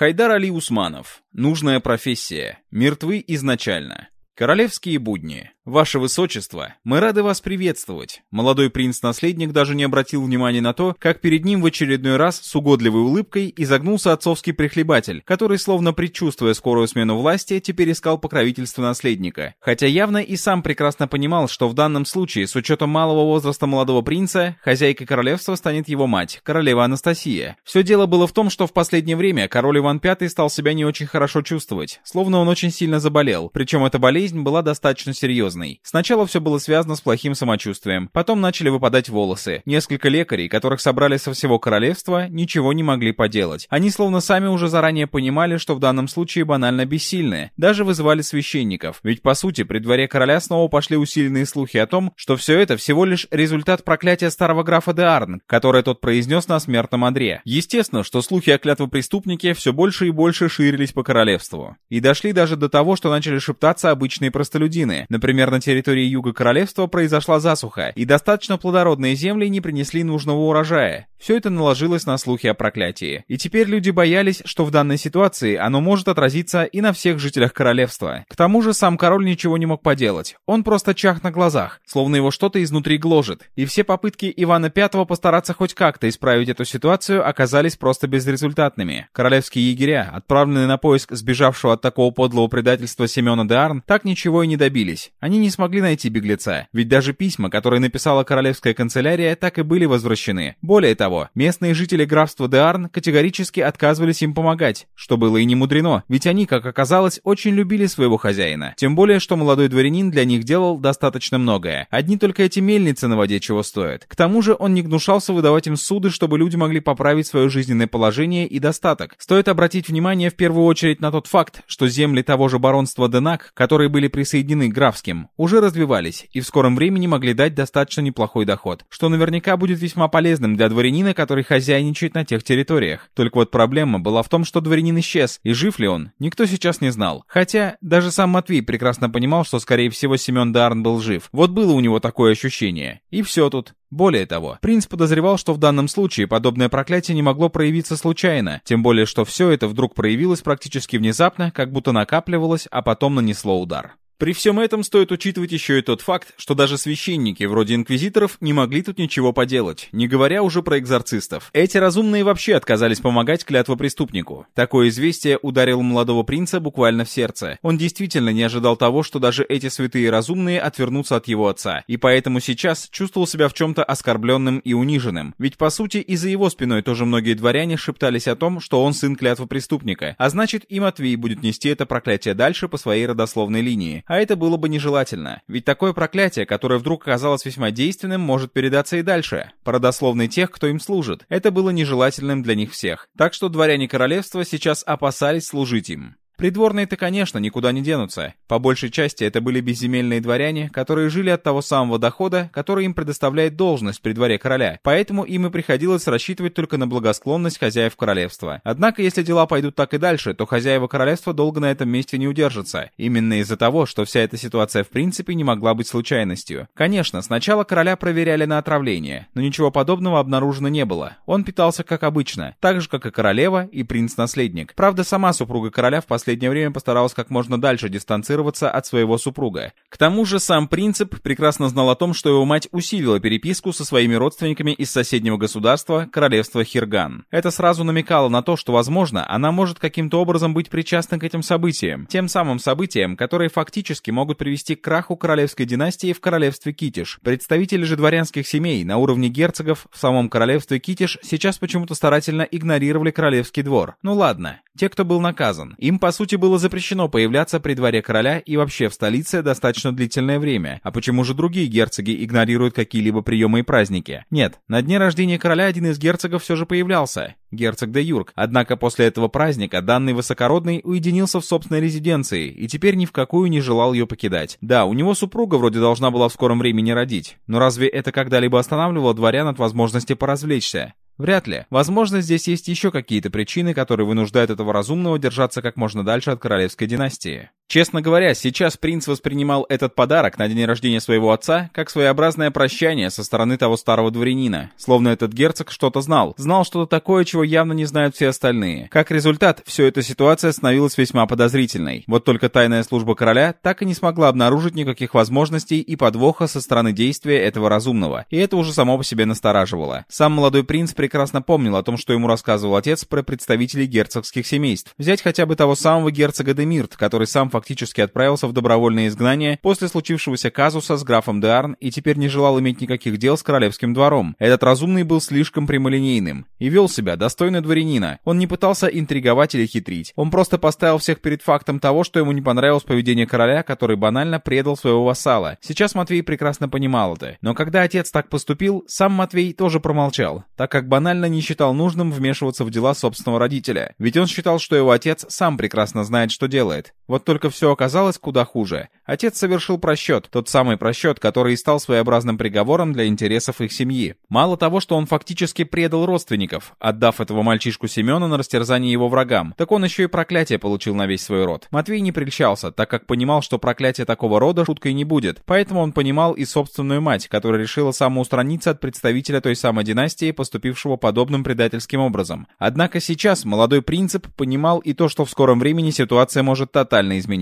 Хайдар Али Усманов. Нужная профессия. Мертвы изначально. Королевские будни. «Ваше Высочество, мы рады вас приветствовать». Молодой принц-наследник даже не обратил внимания на то, как перед ним в очередной раз с угодливой улыбкой изогнулся отцовский прихлебатель, который, словно предчувствуя скорую смену власти, теперь искал покровительство наследника. Хотя явно и сам прекрасно понимал, что в данном случае, с учетом малого возраста молодого принца, хозяйкой королевства станет его мать, королева Анастасия. Все дело было в том, что в последнее время король Иван V стал себя не очень хорошо чувствовать, словно он очень сильно заболел, причем эта болезнь была достаточно серьезной серьезной. Сначала все было связано с плохим самочувствием, потом начали выпадать волосы. Несколько лекарей, которых собрали со всего королевства, ничего не могли поделать. Они словно сами уже заранее понимали, что в данном случае банально бессильны. Даже вызывали священников. Ведь по сути при дворе короля снова пошли усиленные слухи о том, что все это всего лишь результат проклятия старого графа де Арн, которое тот произнес на смертном одре. Естественно, что слухи о клятвопреступнике все больше и больше ширились по королевству. И дошли даже до того, что начали шептаться обычные простолюдины. Например, на территории Юга Королевства произошла засуха, и достаточно плодородные земли не принесли нужного урожая. Все это наложилось на слухи о проклятии. И теперь люди боялись, что в данной ситуации оно может отразиться и на всех жителях королевства. К тому же сам король ничего не мог поделать. Он просто чах на глазах, словно его что-то изнутри гложет. И все попытки Ивана V постараться хоть как-то исправить эту ситуацию оказались просто безрезультатными. Королевские егеря, отправленные на поиск сбежавшего от такого подлого предательства Семена де Арн, так ничего и не добились. Они не смогли найти беглеца, ведь даже письма, которые написала королевская канцелярия, так и были возвращены. Более того, местные жители графства Деарн категорически отказывались им помогать, что было и не мудрено, ведь они, как оказалось, очень любили своего хозяина. Тем более, что молодой дворянин для них делал достаточно многое. Одни только эти мельницы на воде чего стоят. К тому же он не гнушался выдавать им суды, чтобы люди могли поправить свое жизненное положение и достаток. Стоит обратить внимание в первую очередь на тот факт, что земли того же баронства Денак, которые были присоединены к графским, уже развивались и в скором времени могли дать достаточно неплохой доход, что наверняка будет весьма полезным для дворянина, который хозяйничает на тех территориях. Только вот проблема была в том, что дворянин исчез, и жив ли он, никто сейчас не знал. Хотя даже сам Матвей прекрасно понимал, что скорее всего Семен Дарн был жив. Вот было у него такое ощущение. И все тут. Более того, принц подозревал, что в данном случае подобное проклятие не могло проявиться случайно, тем более что все это вдруг проявилось практически внезапно, как будто накапливалось, а потом нанесло удар. При всем этом стоит учитывать еще и тот факт, что даже священники, вроде инквизиторов, не могли тут ничего поделать, не говоря уже про экзорцистов. Эти разумные вообще отказались помогать клятвопреступнику. Такое известие ударило молодого принца буквально в сердце. Он действительно не ожидал того, что даже эти святые разумные отвернутся от его отца, и поэтому сейчас чувствовал себя в чем-то оскорбленным и униженным. Ведь по сути и за его спиной тоже многие дворяне шептались о том, что он сын клятвопреступника, а значит и Матвей будет нести это проклятие дальше по своей родословной линии. А это было бы нежелательно, ведь такое проклятие, которое вдруг оказалось весьма действенным, может передаться и дальше, по тех, кто им служит. Это было нежелательным для них всех. Так что дворяне королевства сейчас опасались служить им. Придворные-то, конечно, никуда не денутся. По большей части это были безземельные дворяне, которые жили от того самого дохода, который им предоставляет должность при дворе короля, поэтому им и приходилось рассчитывать только на благосклонность хозяев королевства. Однако, если дела пойдут так и дальше, то хозяева королевства долго на этом месте не удержатся. Именно из-за того, что вся эта ситуация в принципе не могла быть случайностью. Конечно, сначала короля проверяли на отравление, но ничего подобного обнаружено не было. Он питался как обычно, так же как и королева и принц-наследник. Правда, сама супруга короля в последнее время постаралась как можно дальше дистанцироваться от своего супруга. К тому же сам принцип прекрасно знал о том, что его мать усилила переписку со своими родственниками из соседнего государства, королевства Хирган. Это сразу намекало на то, что, возможно, она может каким-то образом быть причастна к этим событиям, тем самым событиям, которые фактически могут привести к краху королевской династии в королевстве Китиш. Представители же дворянских семей на уровне герцогов в самом королевстве Китиш сейчас почему-то старательно игнорировали королевский двор. Ну ладно, те, кто был наказан. Им, по сути, было запрещено появляться при дворе короля и вообще в столице достаточно длительное время. А почему же другие герцоги игнорируют какие-либо приемы и праздники? Нет, на дне рождения короля один из герцогов все же появлялся. Герцог де Юрк. Однако после этого праздника данный высокородный уединился в собственной резиденции и теперь ни в какую не желал ее покидать. Да, у него супруга вроде должна была в скором времени родить. Но разве это когда-либо останавливало дворян от возможности поразвлечься? Вряд ли. Возможно, здесь есть еще какие-то причины, которые вынуждают этого разумного держаться как можно дальше от королевской династии. Честно говоря, сейчас принц воспринимал этот подарок на день рождения своего отца как своеобразное прощание со стороны того старого дворянина, словно этот герцог что-то знал, знал что-то такое, чего явно не знают все остальные. Как результат, все эта ситуация становилась весьма подозрительной. Вот только тайная служба короля так и не смогла обнаружить никаких возможностей и подвоха со стороны действия этого разумного, и это уже само по себе настораживало. Сам молодой принц прекрасно помнил о том, что ему рассказывал отец про представителей герцогских семейств. Взять хотя бы того самого герцога Демирт, который сам фактически отправился в добровольное изгнание после случившегося казуса с графом Деарн и теперь не желал иметь никаких дел с королевским двором. Этот разумный был слишком прямолинейным и вел себя достойно дворянина. Он не пытался интриговать или хитрить. Он просто поставил всех перед фактом того, что ему не понравилось поведение короля, который банально предал своего вассала. Сейчас Матвей прекрасно понимал это. Но когда отец так поступил, сам Матвей тоже промолчал, так как банально не считал нужным вмешиваться в дела собственного родителя. Ведь он считал, что его отец сам прекрасно знает, что делает. Вот только все оказалось куда хуже. Отец совершил просчет, тот самый просчет, который и стал своеобразным приговором для интересов их семьи. Мало того, что он фактически предал родственников, отдав этого мальчишку Семена на растерзание его врагам, так он еще и проклятие получил на весь свой род. Матвей не прельщался, так как понимал, что проклятие такого рода шуткой не будет, поэтому он понимал и собственную мать, которая решила самоустраниться от представителя той самой династии, поступившего подобным предательским образом. Однако сейчас молодой принцип понимал и то, что в скором времени ситуация может тотально измениться.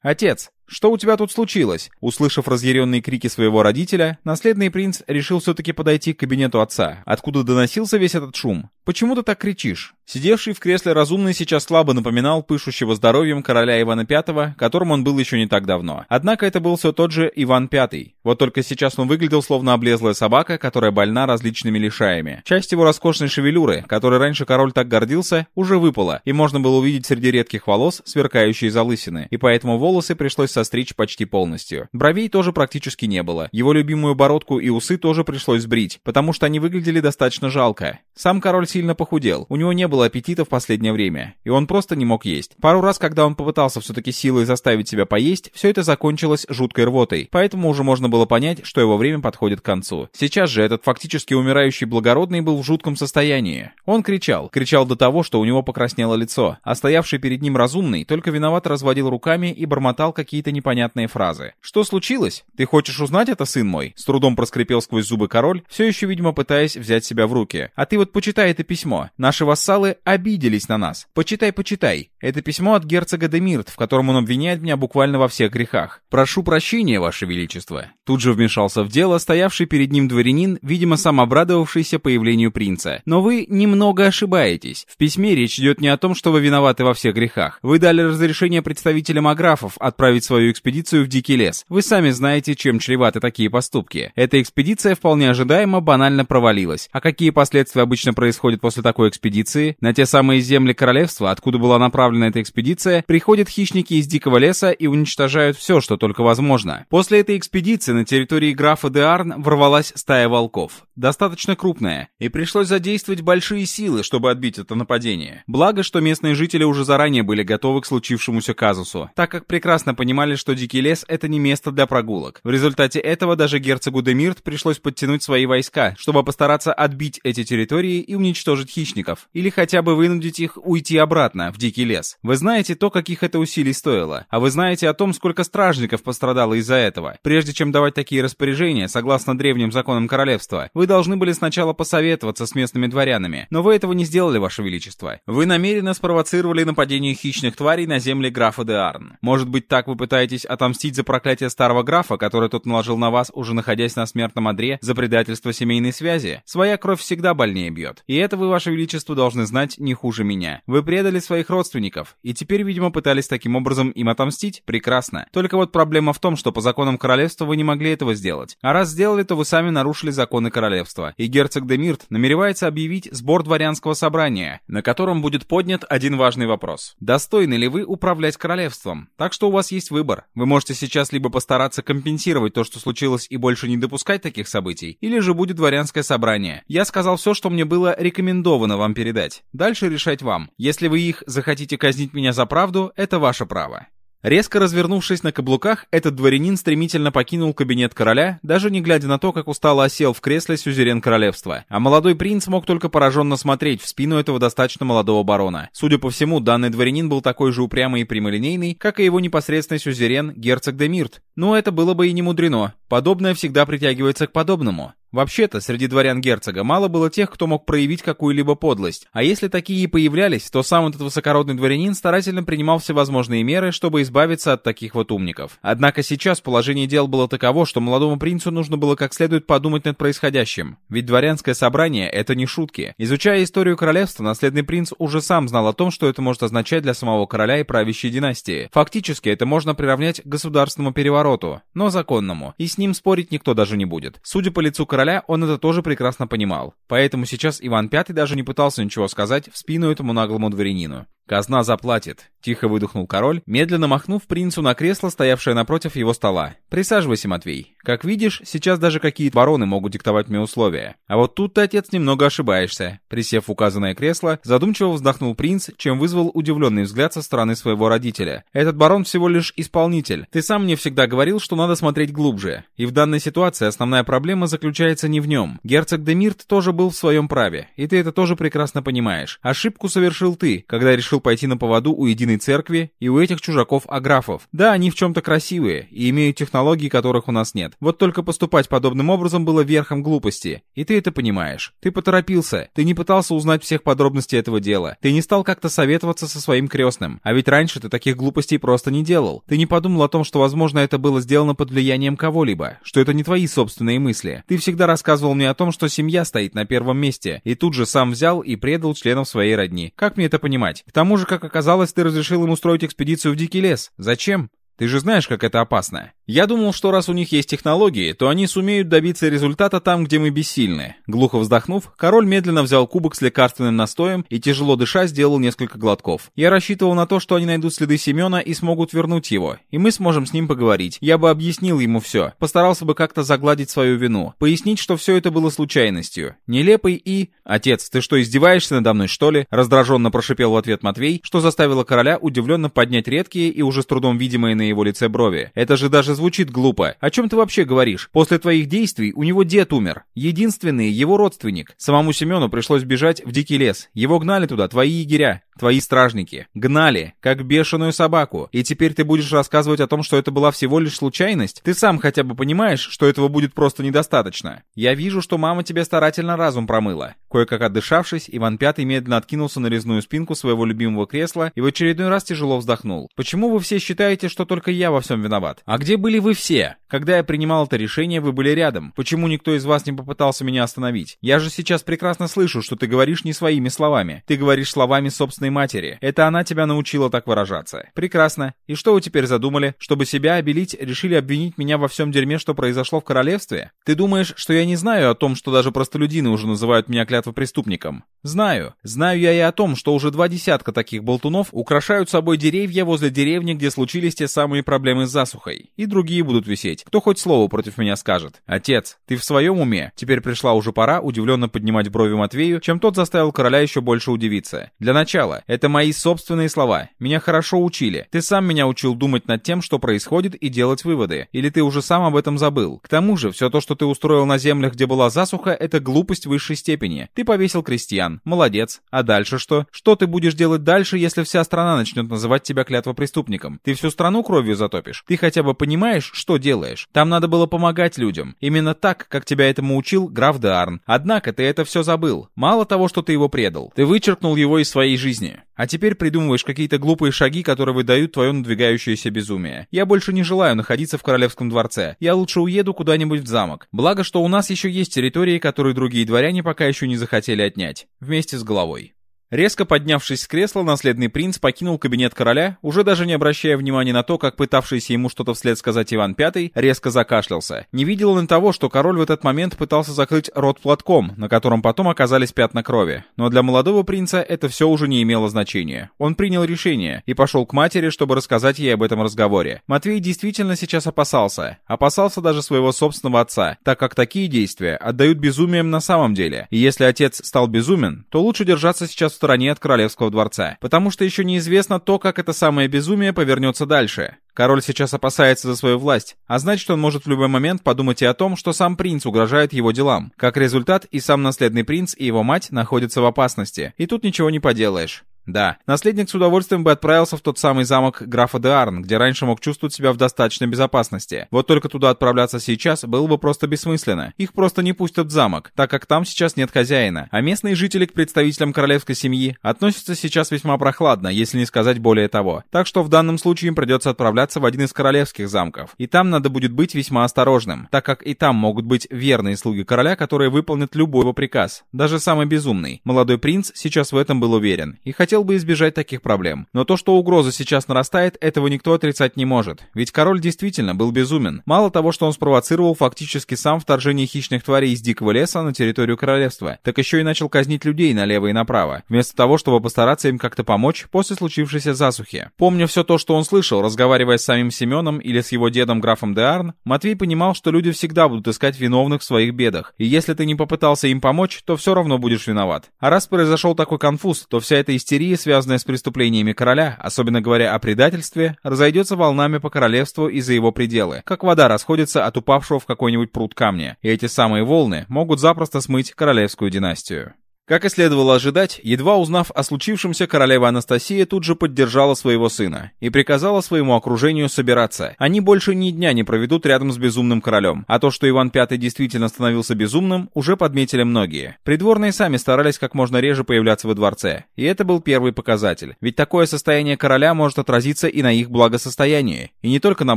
Отец, «Что у тебя тут случилось?» Услышав разъяренные крики своего родителя, наследный принц решил все-таки подойти к кабинету отца, откуда доносился весь этот шум. «Почему ты так кричишь?» Сидевший в кресле разумный сейчас слабо напоминал пышущего здоровьем короля Ивана V, которым он был еще не так давно. Однако это был все тот же Иван V. Вот только сейчас он выглядел словно облезлая собака, которая больна различными лишаями. Часть его роскошной шевелюры, которой раньше король так гордился, уже выпала, и можно было увидеть среди редких волос сверкающие залысины, и поэтому волосы пришлось состричь почти полностью. Бровей тоже практически не было. Его любимую бородку и усы тоже пришлось сбрить, потому что они выглядели достаточно жалко. Сам король сильно похудел, у него не было аппетита в последнее время, и он просто не мог есть. Пару раз, когда он попытался все-таки силой заставить себя поесть, все это закончилось жуткой рвотой, поэтому уже можно было понять, что его время подходит к концу. Сейчас же этот фактически умирающий благородный был в жутком состоянии. Он кричал, кричал до того, что у него покраснело лицо, а стоявший перед ним разумный только виноват разводил руками и бормотал какие-то непонятные фразы. «Что случилось? Ты хочешь узнать это, сын мой?» С трудом проскрипел сквозь зубы король, все еще, видимо, пытаясь взять себя в руки. «А ты вот почитай это письмо. Наши вассалы обиделись на нас. Почитай, почитай. Это письмо от герцога Демирт, в котором он обвиняет меня буквально во всех грехах. Прошу прощения, ваше величество». Тут же вмешался в дело стоявший перед ним дворянин, видимо, сам обрадовавшийся появлению принца. «Но вы немного ошибаетесь. В письме речь идет не о том, что вы виноваты во всех грехах. Вы дали разрешение представителям аграфов отправить свою экспедицию в Дикий лес. Вы сами знаете, чем чреваты такие поступки. Эта экспедиция вполне ожидаемо банально провалилась. А какие последствия обычно происходят после такой экспедиции? На те самые земли королевства, откуда была направлена эта экспедиция, приходят хищники из Дикого леса и уничтожают все, что только возможно. После этой экспедиции на территории графа де Арн ворвалась стая волков. Достаточно крупная. И пришлось задействовать большие силы, чтобы отбить это нападение. Благо, что местные жители уже заранее были готовы к случившемуся казусу, так как прекрасно понимали, что Дикий лес — это не место для прогулок. В результате этого даже герцогу Демирт пришлось подтянуть свои войска, чтобы постараться отбить эти территории и уничтожить хищников, или хотя бы вынудить их уйти обратно, в Дикий лес. Вы знаете то, каких это усилий стоило, а вы знаете о том, сколько стражников пострадало из-за этого. Прежде чем давать такие распоряжения, согласно древним законам королевства, вы должны были сначала посоветоваться с местными дворянами, но вы этого не сделали, ваше величество. Вы намеренно спровоцировали нападение хищных тварей на земли графа де Арн. Может быть, так вы пытаетесь отомстить за проклятие старого графа, которое тот наложил на вас, уже находясь на смертном одре, за предательство семейной связи? Своя кровь всегда больнее бьет. И это вы, ваше величество, должны знать не хуже меня. Вы предали своих родственников, и теперь, видимо, пытались таким образом им отомстить? Прекрасно. Только вот проблема в том, что по законам королевства вы не могли этого сделать. А раз сделали, то вы сами нарушили законы королевства. И герцог Демирт намеревается объявить сбор дворянского собрания, на котором будет поднят один важный вопрос. Достойны ли вы управлять королевством? Так что у вас есть выбор. Вы можете сейчас либо постараться компенсировать то, что случилось, и больше не допускать таких событий, или же будет дворянское собрание. Я сказал все, что мне было рекомендовано вам передать. Дальше решать вам. Если вы их захотите казнить меня за правду, это ваше право. Резко развернувшись на каблуках, этот дворянин стремительно покинул кабинет короля, даже не глядя на то, как устало осел в кресле сюзерен королевства. А молодой принц мог только пораженно смотреть в спину этого достаточно молодого барона. Судя по всему, данный дворянин был такой же упрямый и прямолинейный, как и его непосредственный сюзерен, герцог де Мирт. Но это было бы и не мудрено. Подобное всегда притягивается к подобному. Вообще-то, среди дворян герцога мало было тех, кто мог проявить какую-либо подлость, а если такие и появлялись, то сам этот высокородный дворянин старательно принимал всевозможные меры, чтобы избавиться от таких вот умников. Однако сейчас положение дел было таково, что молодому принцу нужно было как следует подумать над происходящим. Ведь дворянское собрание — это не шутки. Изучая историю королевства, наследный принц уже сам знал о том, что это может означать для самого короля и правящей династии. Фактически это можно приравнять к государственному перевороту, но законному, и с ним спорить никто даже не будет. Судя по лицу короля, короля, он это тоже прекрасно понимал. Поэтому сейчас Иван V даже не пытался ничего сказать в спину этому наглому дворянину. «Казна заплатит», — тихо выдохнул король, медленно махнув принцу на кресло, стоявшее напротив его стола. «Присаживайся, Матвей. Как видишь, сейчас даже какие-то бароны могут диктовать мне условия. А вот тут ты, отец, немного ошибаешься». Присев в указанное кресло, задумчиво вздохнул принц, чем вызвал удивленный взгляд со стороны своего родителя. «Этот барон всего лишь исполнитель. Ты сам мне всегда говорил, что надо смотреть глубже. И в данной ситуации основная проблема заключается не в нем. Герцог Демирт тоже был в своем праве, и ты это тоже прекрасно понимаешь. Ошибку совершил ты, когда решил решил пойти на поводу у единой церкви и у этих чужаков-аграфов. Да, они в чем-то красивые и имеют технологии, которых у нас нет. Вот только поступать подобным образом было верхом глупости. И ты это понимаешь. Ты поторопился. Ты не пытался узнать всех подробностей этого дела. Ты не стал как-то советоваться со своим крестным. А ведь раньше ты таких глупостей просто не делал. Ты не подумал о том, что, возможно, это было сделано под влиянием кого-либо. Что это не твои собственные мысли. Ты всегда рассказывал мне о том, что семья стоит на первом месте. И тут же сам взял и предал членов своей родни. Как мне это понимать? К тому тому же, как оказалось, ты разрешил им устроить экспедицию в Дикий лес. Зачем? Ты же знаешь, как это опасно. Я думал, что раз у них есть технологии, то они сумеют добиться результата там, где мы бессильны. Глухо вздохнув, король медленно взял кубок с лекарственным настоем и, тяжело дыша, сделал несколько глотков. Я рассчитывал на то, что они найдут следы Семена и смогут вернуть его, и мы сможем с ним поговорить. Я бы объяснил ему все, постарался бы как-то загладить свою вину, пояснить, что все это было случайностью. Нелепый и... «Отец, ты что, издеваешься надо мной, что ли?» Раздраженно прошипел в ответ Матвей, что заставило короля удивленно поднять редкие и уже с трудом видимые на его лице брови. «Это же даже звучит глупо. О чем ты вообще говоришь? После твоих действий у него дед умер. Единственный его родственник. Самому Семену пришлось бежать в дикий лес. Его гнали туда твои егеря. Твои стражники. Гнали, как бешеную собаку. И теперь ты будешь рассказывать о том, что это была всего лишь случайность? Ты сам хотя бы понимаешь, что этого будет просто недостаточно? Я вижу, что мама тебе старательно разум промыла. Кое-как отдышавшись, Иван Пятый медленно откинулся на резную спинку своего любимого кресла и в очередной раз тяжело вздохнул. Почему вы все считаете, что только я во всем виноват? А где были вы все? Когда я принимал это решение, вы были рядом. Почему никто из вас не попытался меня остановить? Я же сейчас прекрасно слышу, что ты говоришь не своими словами. Ты говоришь словами собственной собственной матери. Это она тебя научила так выражаться. Прекрасно. И что вы теперь задумали? Чтобы себя обелить, решили обвинить меня во всем дерьме, что произошло в королевстве? Ты думаешь, что я не знаю о том, что даже простолюдины уже называют меня клятвопреступником? Знаю. Знаю я и о том, что уже два десятка таких болтунов украшают собой деревья возле деревни, где случились те самые проблемы с засухой. И другие будут висеть. Кто хоть слово против меня скажет? Отец, ты в своем уме? Теперь пришла уже пора удивленно поднимать брови Матвею, чем тот заставил короля еще больше удивиться. Для начала, это мои собственные слова. Меня хорошо учили. Ты сам меня учил думать над тем, что происходит, и делать выводы. Или ты уже сам об этом забыл? К тому же, все то, что ты устроил на землях, где была засуха, это глупость высшей степени. Ты повесил крестьян. Молодец. А дальше что? Что ты будешь делать дальше, если вся страна начнет называть тебя клятвопреступником? Ты всю страну кровью затопишь? Ты хотя бы понимаешь, что делаешь? Там надо было помогать людям. Именно так, как тебя этому учил граф Деарн. Однако ты это все забыл. Мало того, что ты его предал. Ты вычеркнул его из своей жизни жизни. А теперь придумываешь какие-то глупые шаги, которые выдают твое надвигающееся безумие. Я больше не желаю находиться в королевском дворце. Я лучше уеду куда-нибудь в замок. Благо, что у нас еще есть территории, которые другие дворяне пока еще не захотели отнять. Вместе с головой. Резко поднявшись с кресла, наследный принц покинул кабинет короля, уже даже не обращая внимания на то, как пытавшийся ему что-то вслед сказать Иван V, резко закашлялся. Не видел он того, что король в этот момент пытался закрыть рот платком, на котором потом оказались пятна крови. Но для молодого принца это все уже не имело значения. Он принял решение и пошел к матери, чтобы рассказать ей об этом разговоре. Матвей действительно сейчас опасался. Опасался даже своего собственного отца, так как такие действия отдают безумием на самом деле. И если отец стал безумен, то лучше держаться сейчас стороне от королевского дворца. Потому что еще неизвестно то, как это самое безумие повернется дальше. Король сейчас опасается за свою власть, а значит, он может в любой момент подумать и о том, что сам принц угрожает его делам. Как результат, и сам наследный принц, и его мать находятся в опасности. И тут ничего не поделаешь. Да, наследник с удовольствием бы отправился в тот самый замок графа де Арн, где раньше мог чувствовать себя в достаточной безопасности. Вот только туда отправляться сейчас было бы просто бессмысленно. Их просто не пустят в замок, так как там сейчас нет хозяина. А местные жители к представителям королевской семьи относятся сейчас весьма прохладно, если не сказать более того. Так что в данном случае им придется отправляться в один из королевских замков. И там надо будет быть весьма осторожным, так как и там могут быть верные слуги короля, которые выполнят любой его приказ, даже самый безумный. Молодой принц сейчас в этом был уверен и хотел хотел бы избежать таких проблем. Но то, что угроза сейчас нарастает, этого никто отрицать не может. Ведь король действительно был безумен. Мало того, что он спровоцировал фактически сам вторжение хищных тварей из дикого леса на территорию королевства, так еще и начал казнить людей налево и направо, вместо того, чтобы постараться им как-то помочь после случившейся засухи. Помня все то, что он слышал, разговаривая с самим Семеном или с его дедом графом де Арн, Матвей понимал, что люди всегда будут искать виновных в своих бедах, и если ты не попытался им помочь, то все равно будешь виноват. А раз произошел такой конфуз, то вся эта истерия истерия, связанная с преступлениями короля, особенно говоря о предательстве, разойдется волнами по королевству и за его пределы, как вода расходится от упавшего в какой-нибудь пруд камня, и эти самые волны могут запросто смыть королевскую династию. Как и следовало ожидать, едва узнав о случившемся, королева Анастасия тут же поддержала своего сына и приказала своему окружению собираться. Они больше ни дня не проведут рядом с безумным королем, а то, что Иван V действительно становился безумным, уже подметили многие. Придворные сами старались как можно реже появляться во дворце, и это был первый показатель, ведь такое состояние короля может отразиться и на их благосостоянии, и не только на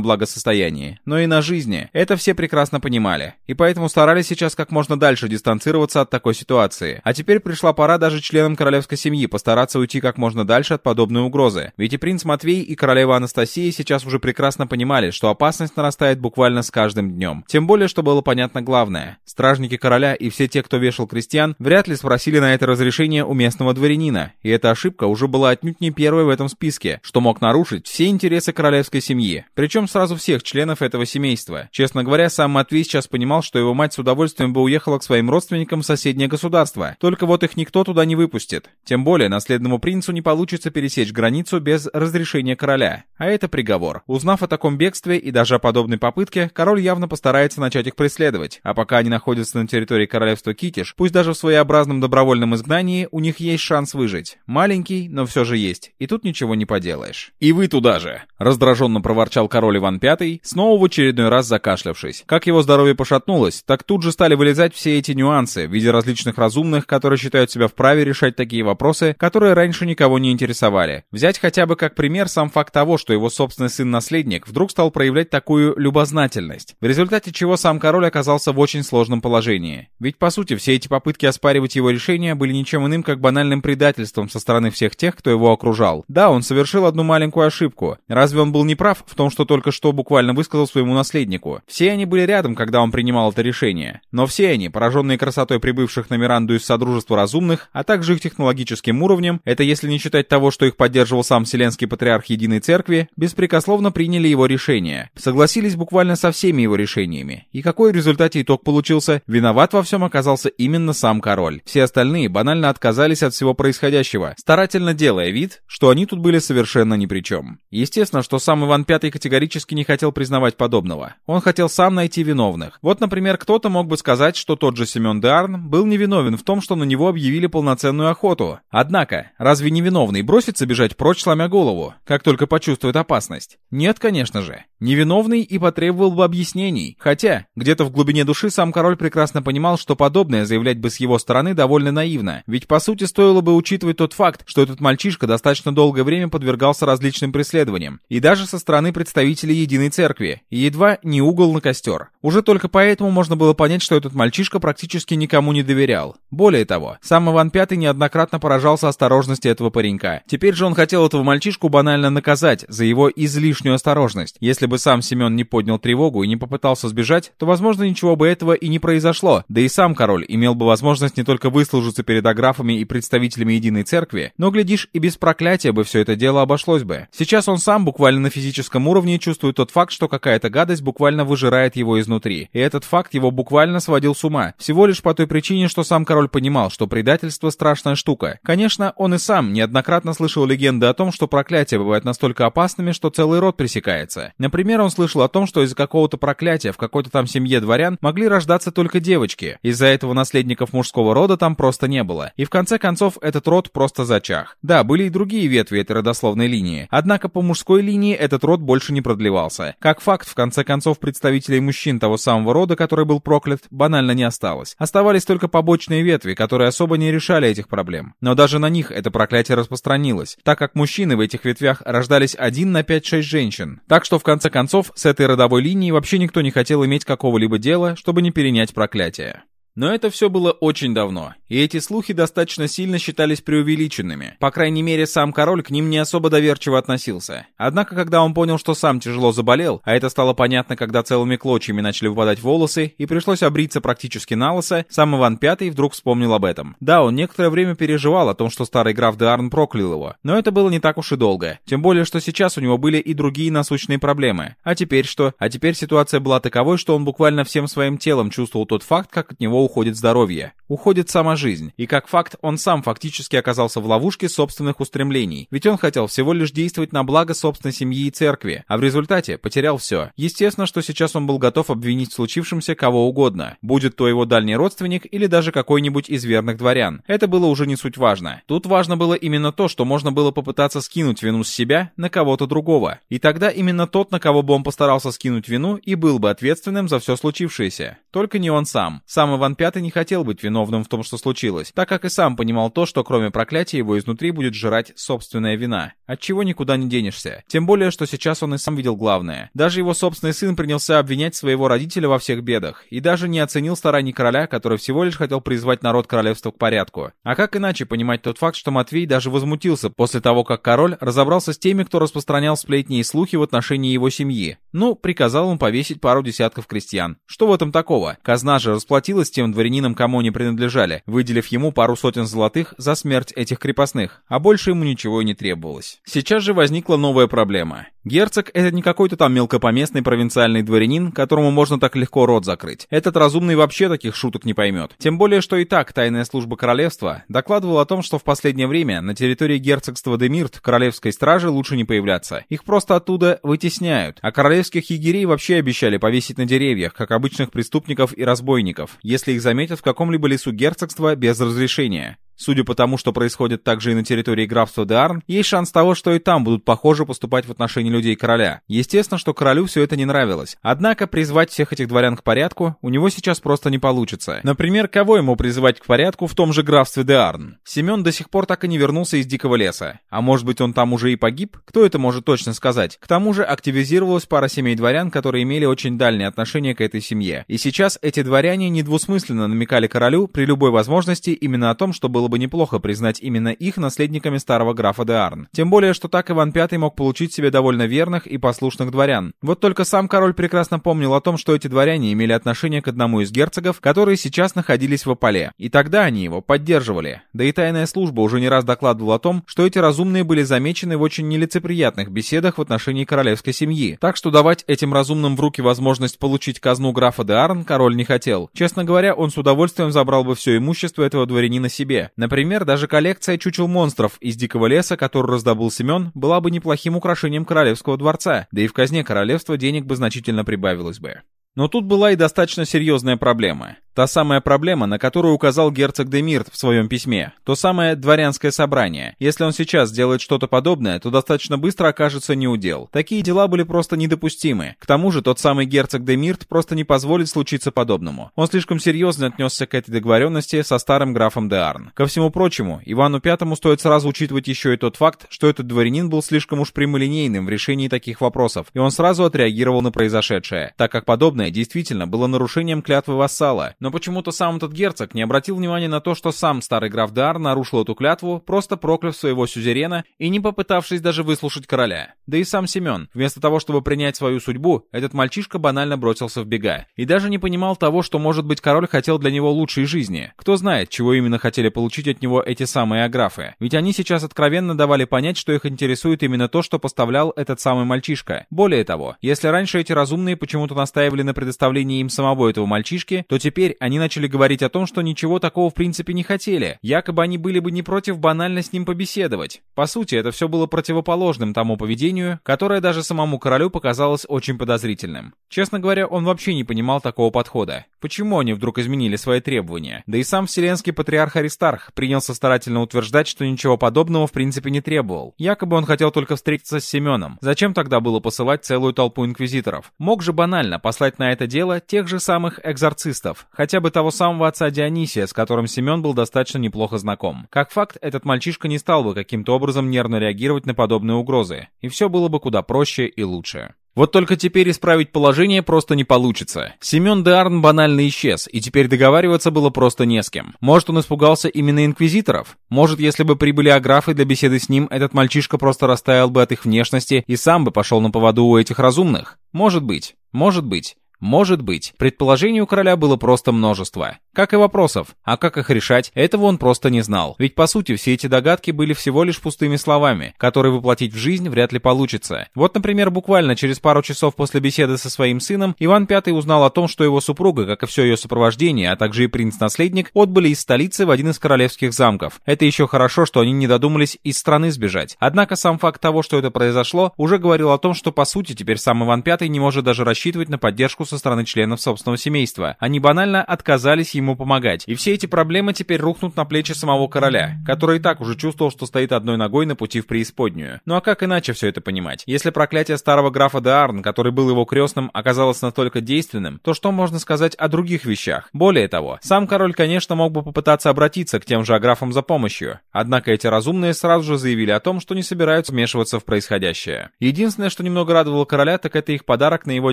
благосостоянии, но и на жизни. Это все прекрасно понимали, и поэтому старались сейчас как можно дальше дистанцироваться от такой ситуации. А теперь пришла пора даже членам королевской семьи постараться уйти как можно дальше от подобной угрозы. Ведь и принц Матвей, и королева Анастасия сейчас уже прекрасно понимали, что опасность нарастает буквально с каждым днем. Тем более, что было понятно главное. Стражники короля и все те, кто вешал крестьян, вряд ли спросили на это разрешение у местного дворянина. И эта ошибка уже была отнюдь не первой в этом списке, что мог нарушить все интересы королевской семьи. Причем сразу всех членов этого семейства. Честно говоря, сам Матвей сейчас понимал, что его мать с удовольствием бы уехала к своим родственникам в соседнее государство. Только вот вот их никто туда не выпустит. Тем более, наследному принцу не получится пересечь границу без разрешения короля. А это приговор. Узнав о таком бегстве и даже о подобной попытке, король явно постарается начать их преследовать. А пока они находятся на территории королевства Китиш, пусть даже в своеобразном добровольном изгнании, у них есть шанс выжить. Маленький, но все же есть. И тут ничего не поделаешь. «И вы туда же!» — раздраженно проворчал король Иван Пятый, снова в очередной раз закашлявшись. Как его здоровье пошатнулось, так тут же стали вылезать все эти нюансы в виде различных разумных, которые считают себя вправе решать такие вопросы, которые раньше никого не интересовали. Взять хотя бы как пример сам факт того, что его собственный сын-наследник вдруг стал проявлять такую любознательность, в результате чего сам король оказался в очень сложном положении. Ведь по сути все эти попытки оспаривать его решения были ничем иным, как банальным предательством со стороны всех тех, кто его окружал. Да, он совершил одну маленькую ошибку. Разве он был неправ в том, что только что буквально высказал своему наследнику? Все они были рядом, когда он принимал это решение. Но все они, пораженные красотой прибывших на Миранду из Содружества количество разумных, а также их технологическим уровнем, это если не считать того, что их поддерживал сам Вселенский Патриарх Единой Церкви, беспрекословно приняли его решение. Согласились буквально со всеми его решениями. И какой в результате итог получился? Виноват во всем оказался именно сам король. Все остальные банально отказались от всего происходящего, старательно делая вид, что они тут были совершенно ни при чем. Естественно, что сам Иван Пятый категорически не хотел признавать подобного. Он хотел сам найти виновных. Вот, например, кто-то мог бы сказать, что тот же Семен де Арн был невиновен в том, что на него него объявили полноценную охоту. Однако, разве невиновный бросится бежать прочь, сломя голову, как только почувствует опасность? Нет, конечно же. Невиновный и потребовал бы объяснений. Хотя, где-то в глубине души сам король прекрасно понимал, что подобное заявлять бы с его стороны довольно наивно. Ведь по сути стоило бы учитывать тот факт, что этот мальчишка достаточно долгое время подвергался различным преследованиям. И даже со стороны представителей Единой Церкви. И едва не угол на костер. Уже только поэтому можно было понять, что этот мальчишка практически никому не доверял. Более того, сам Иван Пятый неоднократно поражался осторожности этого паренька. Теперь же он хотел этого мальчишку банально наказать за его излишнюю осторожность. Если бы сам Семен не поднял тревогу и не попытался сбежать, то, возможно, ничего бы этого и не произошло. Да и сам король имел бы возможность не только выслужиться перед аграфами и представителями Единой Церкви, но, глядишь, и без проклятия бы все это дело обошлось бы. Сейчас он сам буквально на физическом уровне чувствует тот факт, что какая-то гадость буквально выжирает его изнутри. И этот факт его буквально сводил с ума. Всего лишь по той причине, что сам король понимал, что предательство страшная штука. Конечно, он и сам неоднократно слышал легенды о том, что проклятия бывают настолько опасными, что целый род пресекается. Например, он слышал о том, что из-за какого-то проклятия в какой-то там семье дворян могли рождаться только девочки. Из-за этого наследников мужского рода там просто не было. И в конце концов этот род просто зачах. Да, были и другие ветви этой родословной линии. Однако по мужской линии этот род больше не продлевался. Как факт, в конце концов, представителей мужчин того самого рода, который был проклят, банально не осталось. Оставались только побочные ветви, которые особо не решали этих проблем. Но даже на них это проклятие распространилось, так как мужчины в этих ветвях рождались один на 5-6 женщин. Так что в конце концов с этой родовой линией вообще никто не хотел иметь какого-либо дела, чтобы не перенять проклятие. Но это все было очень давно, и эти слухи достаточно сильно считались преувеличенными. По крайней мере, сам король к ним не особо доверчиво относился. Однако, когда он понял, что сам тяжело заболел, а это стало понятно, когда целыми клочьями начали выпадать волосы, и пришлось обриться практически на лысо, сам Иван Пятый вдруг вспомнил об этом. Да, он некоторое время переживал о том, что старый граф де Арн проклял его, но это было не так уж и долго. Тем более, что сейчас у него были и другие насущные проблемы. А теперь что? А теперь ситуация была таковой, что он буквально всем своим телом чувствовал тот факт, как от него уходит здоровье, уходит сама жизнь, и как факт он сам фактически оказался в ловушке собственных устремлений, ведь он хотел всего лишь действовать на благо собственной семьи и церкви, а в результате потерял все. Естественно, что сейчас он был готов обвинить в случившемся кого угодно, будет то его дальний родственник или даже какой-нибудь из верных дворян. Это было уже не суть важно. Тут важно было именно то, что можно было попытаться скинуть вину с себя на кого-то другого. И тогда именно тот, на кого бы он постарался скинуть вину, и был бы ответственным за все случившееся. Только не он сам. Сам Иван Пятый не хотел быть виновным в том, что случилось, так как и сам понимал то, что кроме проклятия его изнутри будет жрать собственная вина, от чего никуда не денешься. Тем более, что сейчас он и сам видел главное. Даже его собственный сын принялся обвинять своего родителя во всех бедах, и даже не оценил стараний короля, который всего лишь хотел призвать народ королевства к порядку. А как иначе понимать тот факт, что Матвей даже возмутился после того, как король разобрался с теми, кто распространял сплетни и слухи в отношении его семьи? Ну, приказал он повесить пару десятков крестьян. Что в этом такого? Казна же расплатилась тем дворянам, дворянином, кому они принадлежали, выделив ему пару сотен золотых за смерть этих крепостных, а больше ему ничего и не требовалось. Сейчас же возникла новая проблема. Герцог — это не какой-то там мелкопоместный провинциальный дворянин, которому можно так легко рот закрыть. Этот разумный вообще таких шуток не поймет. Тем более, что и так тайная служба королевства докладывала о том, что в последнее время на территории герцогства Демирт королевской стражи лучше не появляться. Их просто оттуда вытесняют. А королевских егерей вообще обещали повесить на деревьях, как обычных преступников и разбойников, если их заметят в каком-либо лесу герцогства без разрешения. Судя по тому, что происходит также и на территории графства Деарн, есть шанс того, что и там будут похоже поступать в отношении людей короля. Естественно, что королю все это не нравилось. Однако призвать всех этих дворян к порядку у него сейчас просто не получится. Например, кого ему призывать к порядку в том же графстве Деарн? Семен до сих пор так и не вернулся из Дикого леса. А может быть он там уже и погиб? Кто это может точно сказать? К тому же активизировалась пара семей дворян, которые имели очень дальние отношения к этой семье. И сейчас эти дворяне недвусмысленно намекали королю при любой возможности именно о том, что было было бы неплохо признать именно их наследниками старого графа де Арн. Тем более, что так Иван V мог получить себе довольно верных и послушных дворян. Вот только сам король прекрасно помнил о том, что эти дворяне имели отношение к одному из герцогов, которые сейчас находились в Ополе. И тогда они его поддерживали. Да и тайная служба уже не раз докладывала о том, что эти разумные были замечены в очень нелицеприятных беседах в отношении королевской семьи. Так что давать этим разумным в руки возможность получить казну графа де Арн король не хотел. Честно говоря, он с удовольствием забрал бы все имущество этого дворянина себе. Например, даже коллекция чучел монстров из дикого леса, которую раздобыл Семен, была бы неплохим украшением королевского дворца, да и в казне королевства денег бы значительно прибавилось бы. Но тут была и достаточно серьезная проблема. Та самая проблема, на которую указал герцог Демирт в своем письме. То самое дворянское собрание. Если он сейчас сделает что-то подобное, то достаточно быстро окажется неудел. Такие дела были просто недопустимы. К тому же тот самый герцог Демирт просто не позволит случиться подобному. Он слишком серьезно отнесся к этой договоренности со старым графом де Арн. Ко всему прочему, Ивану Пятому стоит сразу учитывать еще и тот факт, что этот дворянин был слишком уж прямолинейным в решении таких вопросов, и он сразу отреагировал на произошедшее, так как подобное действительно было нарушением клятвы вассала. Но почему-то сам этот герцог не обратил внимания на то, что сам старый граф Дар нарушил эту клятву, просто прокляв своего сюзерена и не попытавшись даже выслушать короля. Да и сам Семен, вместо того, чтобы принять свою судьбу, этот мальчишка банально бросился в бега. И даже не понимал того, что, может быть, король хотел для него лучшей жизни. Кто знает, чего именно хотели получить от него эти самые аграфы. Ведь они сейчас откровенно давали понять, что их интересует именно то, что поставлял этот самый мальчишка. Более того, если раньше эти разумные почему-то настаивали на предоставлении им самого этого мальчишки, то теперь теперь они начали говорить о том, что ничего такого в принципе не хотели. Якобы они были бы не против банально с ним побеседовать. По сути, это все было противоположным тому поведению, которое даже самому королю показалось очень подозрительным. Честно говоря, он вообще не понимал такого подхода. Почему они вдруг изменили свои требования? Да и сам вселенский патриарх Аристарх принялся старательно утверждать, что ничего подобного в принципе не требовал. Якобы он хотел только встретиться с Семеном. Зачем тогда было посылать целую толпу инквизиторов? Мог же банально послать на это дело тех же самых экзорцистов, хотя бы того самого отца Дионисия, с которым Семен был достаточно неплохо знаком. Как факт, этот мальчишка не стал бы каким-то образом нервно реагировать на подобные угрозы, и все было бы куда проще и лучше. Вот только теперь исправить положение просто не получится. Семен Деарн банально исчез, и теперь договариваться было просто не с кем. Может, он испугался именно инквизиторов? Может, если бы прибыли аграфы для беседы с ним, этот мальчишка просто растаял бы от их внешности и сам бы пошел на поводу у этих разумных? Может быть. Может быть. Может быть. Предположений у короля было просто множество. Как и вопросов. А как их решать, этого он просто не знал. Ведь по сути все эти догадки были всего лишь пустыми словами, которые воплотить в жизнь вряд ли получится. Вот, например, буквально через пару часов после беседы со своим сыном, Иван V узнал о том, что его супруга, как и все ее сопровождение, а также и принц-наследник, отбыли из столицы в один из королевских замков. Это еще хорошо, что они не додумались из страны сбежать. Однако сам факт того, что это произошло, уже говорил о том, что по сути теперь сам Иван V не может даже рассчитывать на поддержку со стороны членов собственного семейства. Они банально отказались ему ему помогать. И все эти проблемы теперь рухнут на плечи самого короля, который и так уже чувствовал, что стоит одной ногой на пути в преисподнюю. Ну а как иначе все это понимать? Если проклятие старого графа де Арн, который был его крестным, оказалось настолько действенным, то что можно сказать о других вещах? Более того, сам король, конечно, мог бы попытаться обратиться к тем же аграфам за помощью. Однако эти разумные сразу же заявили о том, что не собираются вмешиваться в происходящее. Единственное, что немного радовало короля, так это их подарок на его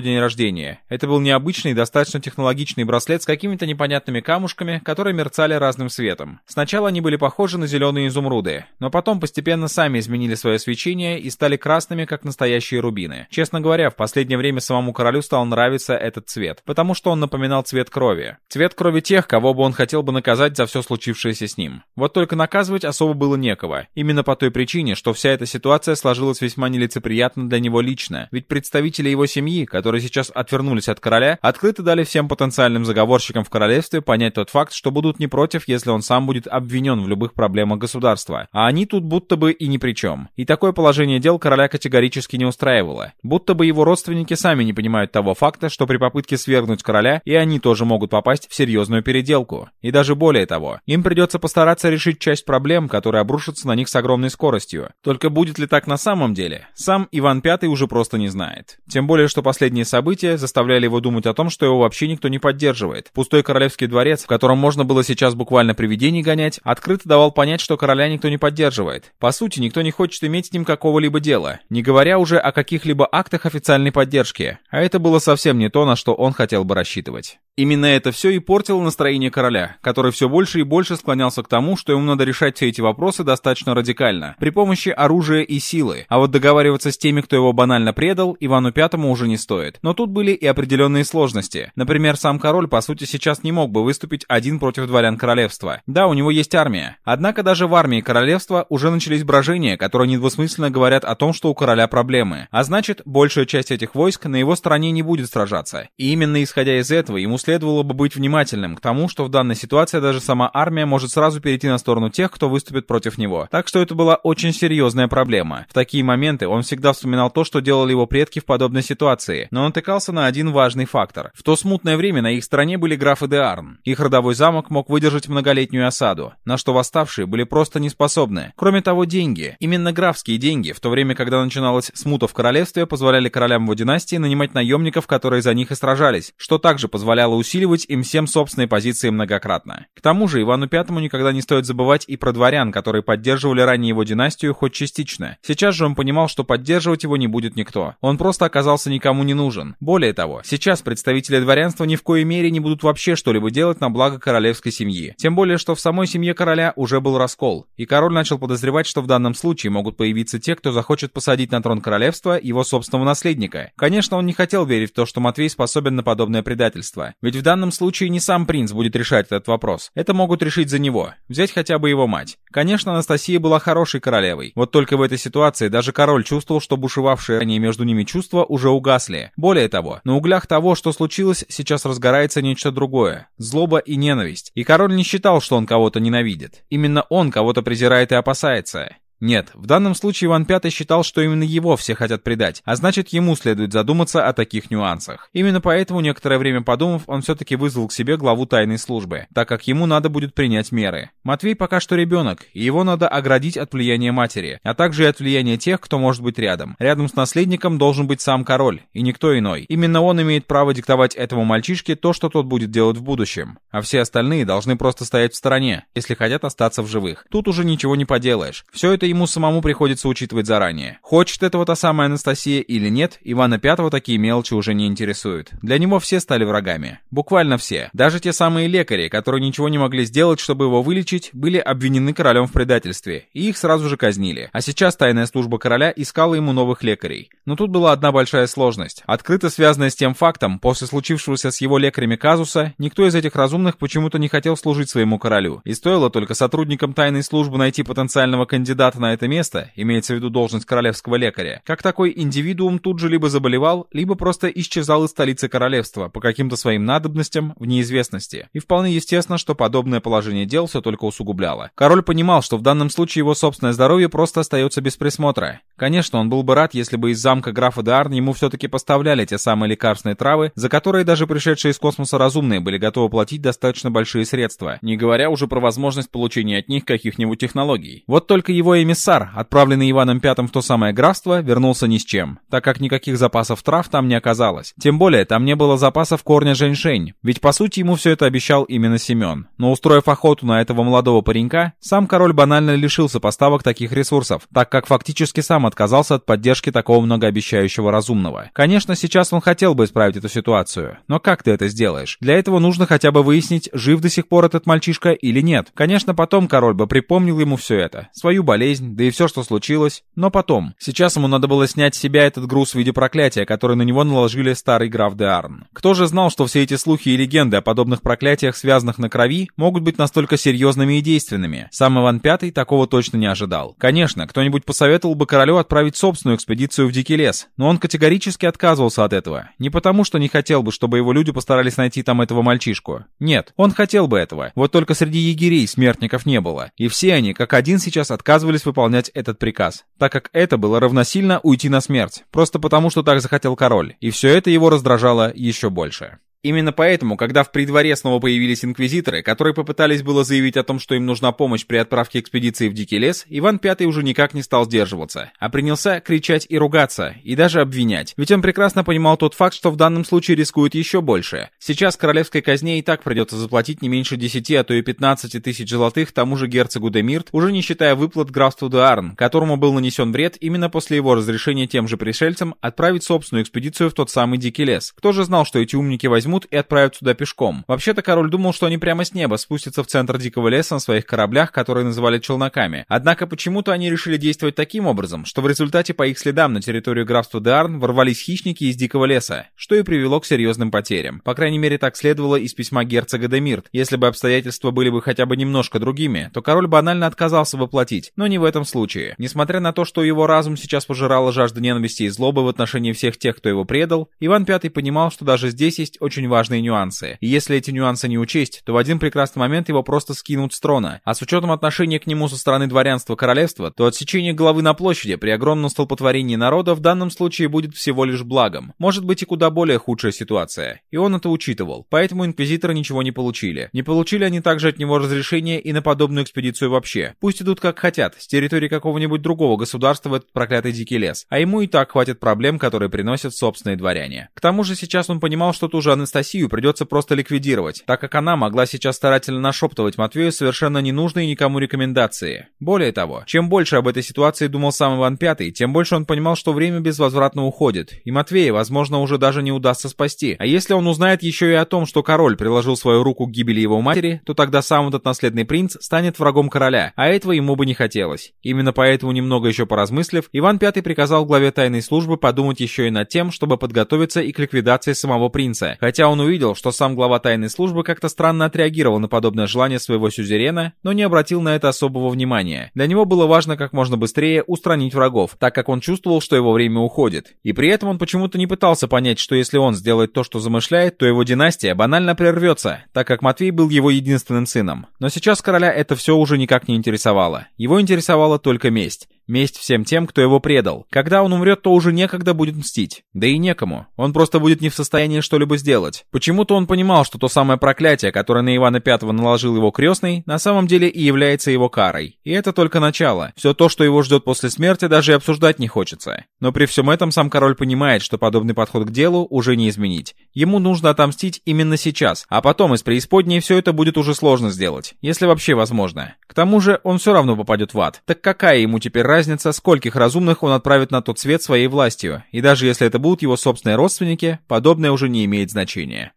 день рождения. Это был необычный, достаточно технологичный браслет с какими-то непонятными камушками, которые мерцали разным светом. Сначала они были похожи на зеленые изумруды, но потом постепенно сами изменили свое свечение и стали красными, как настоящие рубины. Честно говоря, в последнее время самому королю стал нравиться этот цвет, потому что он напоминал цвет крови. Цвет крови тех, кого бы он хотел бы наказать за все случившееся с ним. Вот только наказывать особо было некого. Именно по той причине, что вся эта ситуация сложилась весьма нелицеприятно для него лично. Ведь представители его семьи, которые сейчас отвернулись от короля, открыто дали всем потенциальным заговорщикам в королевстве понять тот факт, что будут не против, если он сам будет обвинен в любых проблемах государства. А они тут будто бы и ни при чем. И такое положение дел короля категорически не устраивало. Будто бы его родственники сами не понимают того факта, что при попытке свергнуть короля и они тоже могут попасть в серьезную переделку. И даже более того, им придется постараться решить часть проблем, которые обрушатся на них с огромной скоростью. Только будет ли так на самом деле? Сам Иван V уже просто не знает. Тем более, что последние события заставляли его думать о том, что его вообще никто не поддерживает. Пустой королевский дворец дворец, в котором можно было сейчас буквально привидений гонять, открыто давал понять, что короля никто не поддерживает. По сути, никто не хочет иметь с ним какого-либо дела, не говоря уже о каких-либо актах официальной поддержки. А это было совсем не то, на что он хотел бы рассчитывать. Именно это все и портило настроение короля, который все больше и больше склонялся к тому, что ему надо решать все эти вопросы достаточно радикально, при помощи оружия и силы, а вот договариваться с теми, кто его банально предал, Ивану Пятому уже не стоит. Но тут были и определенные сложности. Например, сам король, по сути, сейчас не мог бы выступить один против дворян королевства. Да, у него есть армия. Однако даже в армии королевства уже начались брожения, которые недвусмысленно говорят о том, что у короля проблемы. А значит, большая часть этих войск на его стороне не будет сражаться. И именно исходя из этого, ему следовало бы быть внимательным к тому, что в данной ситуации даже сама армия может сразу перейти на сторону тех, кто выступит против него. Так что это была очень серьезная проблема. В такие моменты он всегда вспоминал то, что делали его предки в подобной ситуации, но натыкался на один важный фактор. В то смутное время на их стороне были графы де Арн. Их родовой замок мог выдержать многолетнюю осаду, на что восставшие были просто не способны. Кроме того, деньги. Именно графские деньги, в то время, когда начиналась смута в королевстве, позволяли королям его династии нанимать наемников, которые за них и сражались, что также позволяло усиливать им всем собственные позиции многократно. К тому же Ивану Пятому никогда не стоит забывать и про дворян, которые поддерживали ранее его династию хоть частично. Сейчас же он понимал, что поддерживать его не будет никто. Он просто оказался никому не нужен. Более того, сейчас представители дворянства ни в коей мере не будут вообще что-либо делать на благо королевской семьи. Тем более, что в самой семье короля уже был раскол, и король начал подозревать, что в данном случае могут появиться те, кто захочет посадить на трон королевства его собственного наследника. Конечно, он не хотел верить в то, что Матвей способен на подобное предательство. Ведь в данном случае не сам принц будет решать этот вопрос. Это могут решить за него. Взять хотя бы его мать. Конечно, Анастасия была хорошей королевой. Вот только в этой ситуации даже король чувствовал, что бушевавшие ранее между ними чувства уже угасли. Более того, на углях того, что случилось, сейчас разгорается нечто другое. Зло злоба и ненависть. И король не считал, что он кого-то ненавидит. Именно он кого-то презирает и опасается. Нет, в данном случае Иван V считал, что именно его все хотят предать, а значит ему следует задуматься о таких нюансах. Именно поэтому, некоторое время подумав, он все-таки вызвал к себе главу тайной службы, так как ему надо будет принять меры. Матвей пока что ребенок, и его надо оградить от влияния матери, а также и от влияния тех, кто может быть рядом. Рядом с наследником должен быть сам король, и никто иной. Именно он имеет право диктовать этому мальчишке то, что тот будет делать в будущем. А все остальные должны просто стоять в стороне, если хотят остаться в живых. Тут уже ничего не поделаешь. Все это ему самому приходится учитывать заранее. Хочет этого та самая Анастасия или нет, Ивана Пятого такие мелочи уже не интересуют. Для него все стали врагами. Буквально все. Даже те самые лекари, которые ничего не могли сделать, чтобы его вылечить, были обвинены королем в предательстве, и их сразу же казнили. А сейчас тайная служба короля искала ему новых лекарей. Но тут была одна большая сложность. Открыто связанная с тем фактом, после случившегося с его лекарями казуса, никто из этих разумных почему-то не хотел служить своему королю. И стоило только сотрудникам тайной службы найти потенциального кандидата на это место, имеется в виду должность королевского лекаря, как такой индивидуум тут же либо заболевал, либо просто исчезал из столицы королевства по каким-то своим надобностям в неизвестности. И вполне естественно, что подобное положение дел все только усугубляло. Король понимал, что в данном случае его собственное здоровье просто остается без присмотра. Конечно, он был бы рад, если бы из замка графа Деарн ему все-таки поставляли те самые лекарственные травы, за которые даже пришедшие из космоса разумные были готовы платить достаточно большие средства, не говоря уже про возможность получения от них каких-нибудь технологий. Вот только его эмиссар Шар, отправленный Иваном V в то самое графство, вернулся ни с чем, так как никаких запасов трав там не оказалось. Тем более, там не было запасов корня женьшень, ведь по сути ему все это обещал именно Семен. Но устроив охоту на этого молодого паренька, сам король банально лишился поставок таких ресурсов, так как фактически сам отказался от поддержки такого многообещающего разумного. Конечно, сейчас он хотел бы исправить эту ситуацию, но как ты это сделаешь? Для этого нужно хотя бы выяснить, жив до сих пор этот мальчишка или нет. Конечно, потом король бы припомнил ему все это, свою болезнь, да и все, что случилось, но потом. Сейчас ему надо было снять с себя этот груз в виде проклятия, который на него наложили старый граф де Арн. Кто же знал, что все эти слухи и легенды о подобных проклятиях, связанных на крови, могут быть настолько серьезными и действенными? Сам Иван Пятый такого точно не ожидал. Конечно, кто-нибудь посоветовал бы королю отправить собственную экспедицию в Дикий лес, но он категорически отказывался от этого. Не потому, что не хотел бы, чтобы его люди постарались найти там этого мальчишку. Нет, он хотел бы этого. Вот только среди егерей смертников не было. И все они, как один сейчас, отказывались выполнять выполнять этот приказ, так как это было равносильно уйти на смерть, просто потому что так захотел король, и все это его раздражало еще больше. Именно поэтому, когда в придворе снова появились инквизиторы, которые попытались было заявить о том, что им нужна помощь при отправке экспедиции в Дикий лес, Иван V уже никак не стал сдерживаться, а принялся кричать и ругаться, и даже обвинять. Ведь он прекрасно понимал тот факт, что в данном случае рискует еще больше. Сейчас королевской казне и так придется заплатить не меньше 10, а то и 15 тысяч золотых тому же герцогу Демирт, уже не считая выплат графству Дуарн, которому был нанесен вред именно после его разрешения тем же пришельцам отправить собственную экспедицию в тот самый Дикий лес. Кто же знал, что эти умники возьмут возьмут и отправят сюда пешком. Вообще-то король думал, что они прямо с неба спустятся в центр дикого леса на своих кораблях, которые называли челноками. Однако почему-то они решили действовать таким образом, что в результате по их следам на территорию графства Деарн ворвались хищники из дикого леса, что и привело к серьезным потерям. По крайней мере, так следовало из письма герцога Демирт. Если бы обстоятельства были бы хотя бы немножко другими, то король банально отказался бы но не в этом случае. Несмотря на то, что его разум сейчас пожирала жажда ненависти и злобы в отношении всех тех, кто его предал, Иван V понимал, что даже здесь есть очень очень важные нюансы. И если эти нюансы не учесть, то в один прекрасный момент его просто скинут с трона. А с учетом отношения к нему со стороны дворянства королевства, то отсечение головы на площади при огромном столпотворении народа в данном случае будет всего лишь благом. Может быть и куда более худшая ситуация. И он это учитывал. Поэтому инквизиторы ничего не получили. Не получили они также от него разрешения и на подобную экспедицию вообще. Пусть идут как хотят, с территории какого-нибудь другого государства в этот проклятый дикий лес. А ему и так хватит проблем, которые приносят собственные дворяне. К тому же сейчас он понимал, что ту же Анастасию придется просто ликвидировать, так как она могла сейчас старательно нашептывать Матвею совершенно ненужные никому рекомендации. Более того, чем больше об этой ситуации думал сам Иван Пятый, тем больше он понимал, что время безвозвратно уходит, и Матвея, возможно, уже даже не удастся спасти. А если он узнает еще и о том, что король приложил свою руку к гибели его матери, то тогда сам этот наследный принц станет врагом короля, а этого ему бы не хотелось. Именно поэтому, немного еще поразмыслив, Иван Пятый приказал главе тайной службы подумать еще и над тем, чтобы подготовиться и к ликвидации самого принца, хотя Хотя он увидел, что сам глава тайной службы как-то странно отреагировал на подобное желание своего сюзерена, но не обратил на это особого внимания. Для него было важно как можно быстрее устранить врагов, так как он чувствовал, что его время уходит. И при этом он почему-то не пытался понять, что если он сделает то, что замышляет, то его династия банально прервется, так как Матвей был его единственным сыном. Но сейчас короля это все уже никак не интересовало. Его интересовала только месть. Месть всем тем, кто его предал. Когда он умрет, то уже некогда будет мстить. Да и некому. Он просто будет не в состоянии что-либо сделать. Почему-то он понимал, что то самое проклятие, которое на Ивана Пятого наложил его крестный, на самом деле и является его карой. И это только начало. Все то, что его ждет после смерти, даже и обсуждать не хочется. Но при всем этом сам король понимает, что подобный подход к делу уже не изменить. Ему нужно отомстить именно сейчас, а потом из преисподней все это будет уже сложно сделать, если вообще возможно. К тому же он все равно попадет в ад. Так какая ему теперь разница, скольких разумных он отправит на тот свет своей властью, и даже если это будут его собственные родственники, подобное уже не имеет значения.